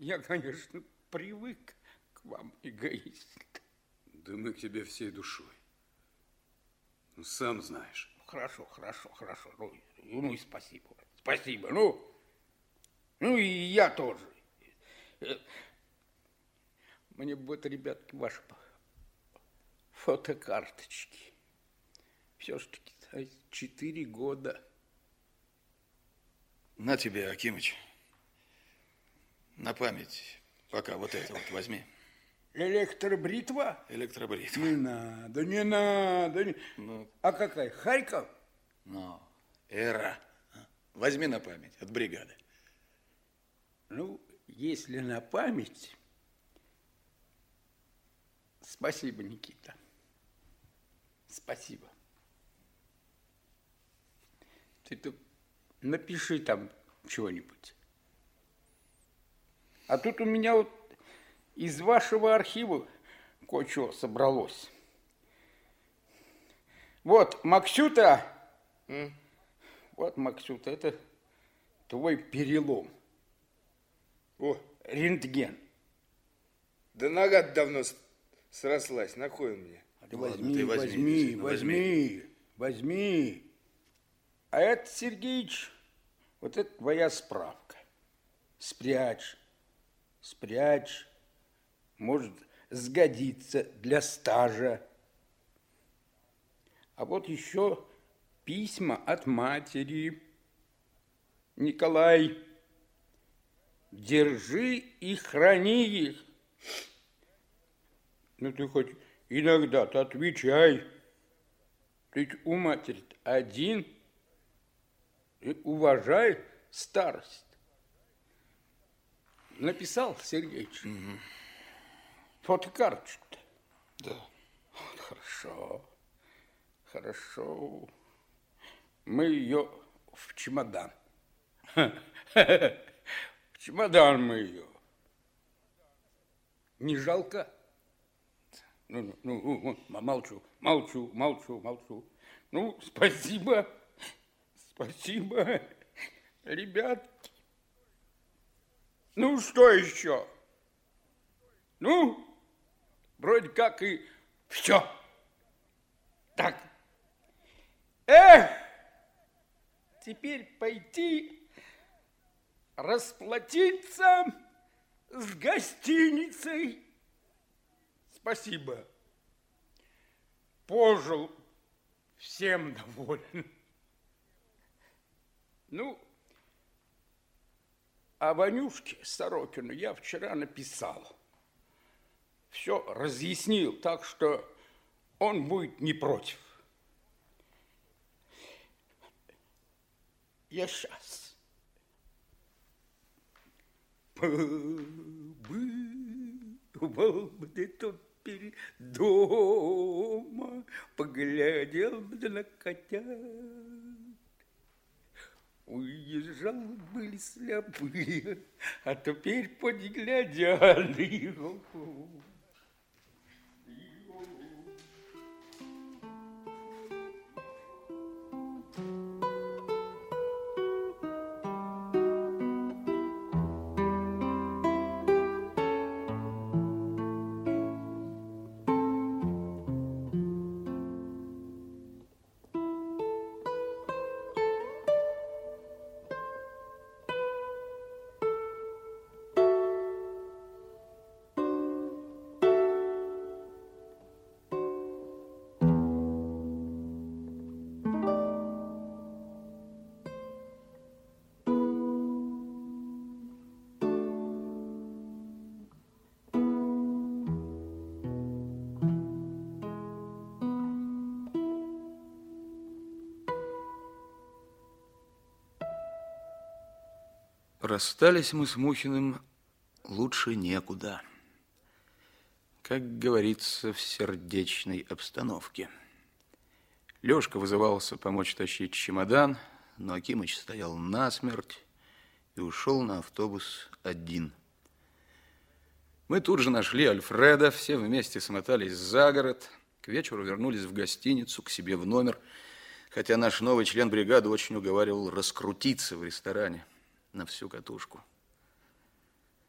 Я, конечно, привык к вам, эгоист. Да мы к тебе всей душой. Ну, сам знаешь. Хорошо, хорошо, хорошо. Ну, ну и спасибо. Спасибо. Ну, ну и я тоже. Мне бы вот, ребятки, ваши фотокарточки. Все-таки четыре года. На тебе, Акимыч. На память пока вот это вот возьми. Электробритва? Электробритва. Не надо, не надо. Не... Ну, а какая? Харьков? Ну, эра. Возьми на память от бригады. Ну, если на память... Спасибо, Никита. Спасибо. Ты тут напиши там чего-нибудь. А тут у меня вот из вашего архива кое-что собралось. Вот, Максюта, М? вот, Максюта, это твой перелом. О, рентген. Да нога давно срослась, на кой мне? Ты возьми, ты возьми, возьми, возьми, возьми. А это, Сергеич, вот это твоя справка. Спрячь спрячь, может сгодиться для стажа. А вот еще письма от матери. Николай, держи и храни их. Ну ты хоть иногда-то отвечай. Ведь у матери один и уважай старость написал Сергеич? Угу. Фотокарточку-то? Да. Хорошо, хорошо. Мы ее в чемодан. В чемодан мы ее. Не жалко? Ну, ну, ну, молчу, молчу, молчу, молчу. Ну, спасибо, спасибо, ребятки. Ну, что еще? Ну, вроде как и все. Так. Эх, теперь пойти расплатиться с гостиницей. Спасибо. Пожил, всем доволен. Ну, а Ванюшке Сорокину я вчера написал. Все разъяснил, так что он будет не против. Я сейчас. Побывал бы тут перед дома, поглядел бы на котят. Уезжал были слепые, а теперь поди Расстались мы с Мухиным лучше некуда. Как говорится, в сердечной обстановке. Лёшка вызывался помочь тащить чемодан, но Акимыч стоял насмерть и ушел на автобус один. Мы тут же нашли Альфреда, все вместе смотались за город, к вечеру вернулись в гостиницу, к себе в номер, хотя наш новый член бригады очень уговаривал раскрутиться в ресторане на всю катушку.